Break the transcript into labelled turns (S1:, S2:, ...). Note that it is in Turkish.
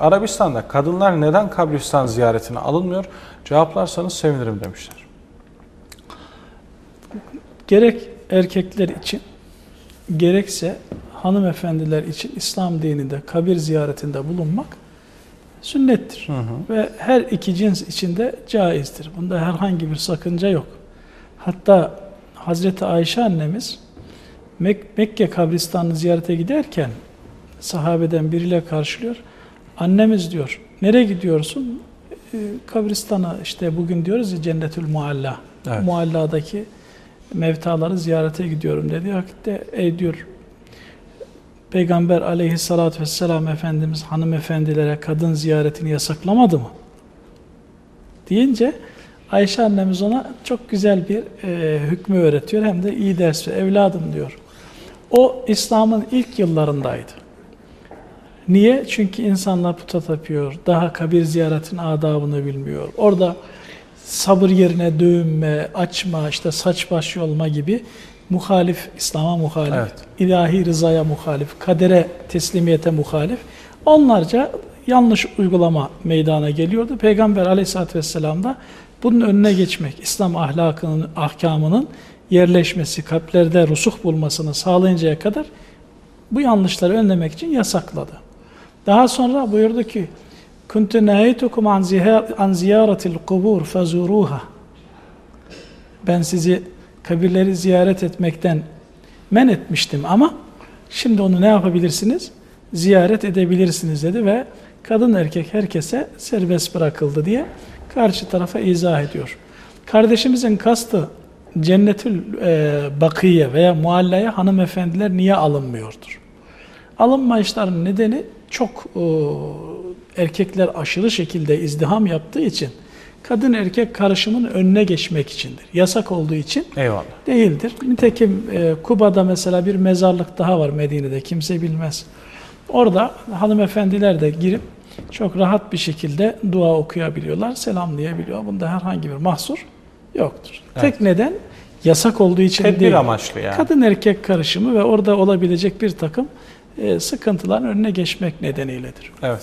S1: Arabistan'da kadınlar neden kabristan ziyaretine alınmıyor? Cevaplarsanız sevinirim demişler.
S2: Gerek erkekler için gerekse hanımefendiler için İslam dininde kabir ziyaretinde bulunmak sünnettir.
S1: Hı hı.
S2: Ve her iki cins içinde caizdir. Bunda herhangi bir sakınca yok. Hatta Hazreti Ayşe annemiz Mek- Mekke kabristanını ziyarete giderken sahabeden biriyle karşılıyor. Annemiz diyor, nereye gidiyorsun? "E, kabristana işte bugün diyoruz ya Cennetül Mualla.
S1: Evet.
S2: Mualla'daki mevtaları ziyarete gidiyorum dedi. Vakitte ey diyor Peygamber aleyhissalatü vesselam Efendimiz hanımefendilere kadın ziyaretini yasaklamadı mı? Deyince Ayşe annemiz ona çok güzel bir e, hükmü öğretiyor hem de iyi ders ver. Evladım diyor. O İslam'ın ilk yıllarındaydı. Niye? Çünkü insanlar puta tapıyor. Daha kabir ziyaretin adabını bilmiyor. Orada sabır yerine dövünme, açma, işte saç baş yolma gibi muhalif, İslam'a muhalif,
S1: Evet.
S2: ilahi rızaya muhalif, kadere teslimiyete muhalif onlarca yanlış uygulama meydana geliyordu. Peygamber aleyhissalatü vesselam da bunun önüne geçmek, İslam ahlakının, ahkamının yerleşmesi, kalplerde rusuh bulmasını sağlayıncaya kadar bu yanlışları önlemek için yasakladı. Daha sonra buyurdu ki an ziha- an ziyaratil kubur fazuruha. Ben sizi kabirleri ziyaret etmekten men etmiştim ama şimdi onu ne yapabilirsiniz? Ziyaret edebilirsiniz dedi ve kadın erkek herkese serbest bırakıldı diye karşı tarafa izah ediyor. Kardeşimizin kastı cennetül e, bakiye veya muallaya hanımefendiler niye alınmıyordur? Alınmayışların nedeni çok e, erkekler aşırı şekilde izdiham yaptığı için kadın erkek karışımın önüne geçmek içindir. Yasak olduğu için
S1: Eyvallah.
S2: değildir. Nitekim e, Kuba'da mesela bir mezarlık daha var Medine'de kimse bilmez. Orada hanımefendiler de girip çok rahat bir şekilde dua okuyabiliyorlar, selamlayabiliyor. Bunda herhangi bir mahsur yoktur.
S1: Evet.
S2: Tek neden yasak olduğu için
S1: Tedbir
S2: değil.
S1: amaçlı yani.
S2: Kadın erkek karışımı ve orada olabilecek bir takım sıkıntıların önüne geçmek nedeniyledir.
S1: Evet.